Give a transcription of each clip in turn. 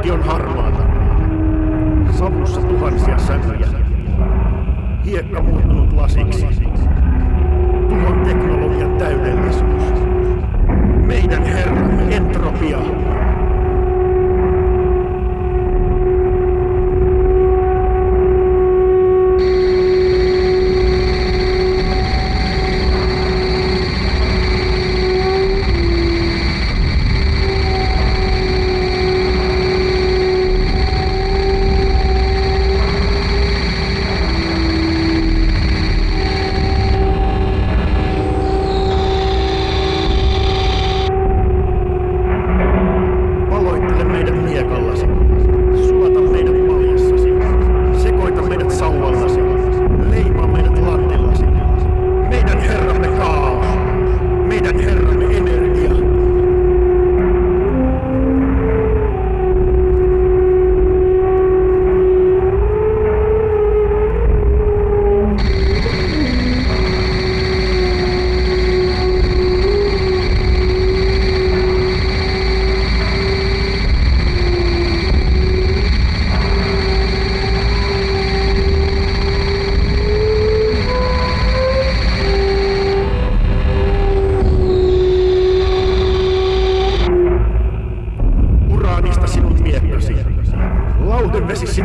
Kaikki on harmaata. Savussa tuhansia sävyjä. Hiekka muuttunut lasiksi. Tuhon teknologian täydellisyys. Meidän Herra, entro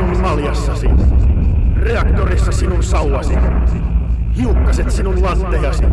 sinun maljassasi. Reaktorissa sinun sauvasi. Hiukkaset sinun lanttejasi.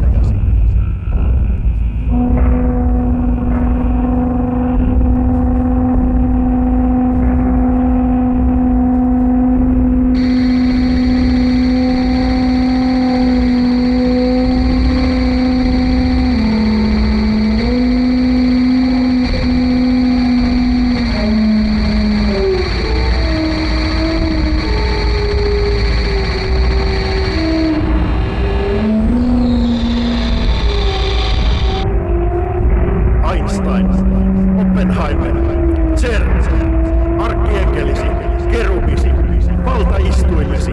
Einstein, Oppenheimer, CERN, arkkienkkelisi, kerubisi, valtaistuimesi.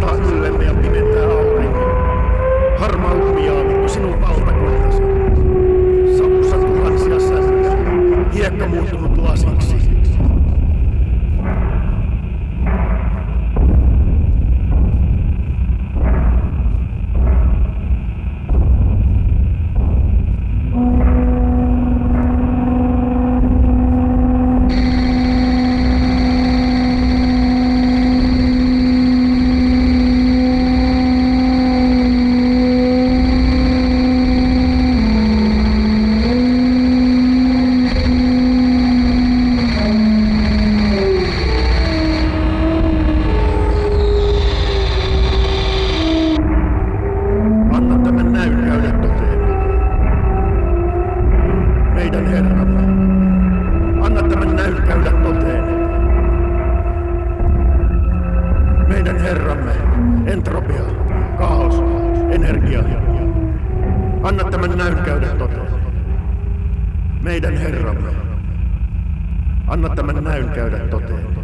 Sataa yllemme ja pimentää auringon. Harmaa lumiaavikko sinun valtakuntasi. Herramme, anna tämän näyn käydä toteen. Meidän Herramme, entropia, kaos, energia. Anna tämän näyn käydä toteen. Meidän Herramme, anna tämän näyn käydä toteen.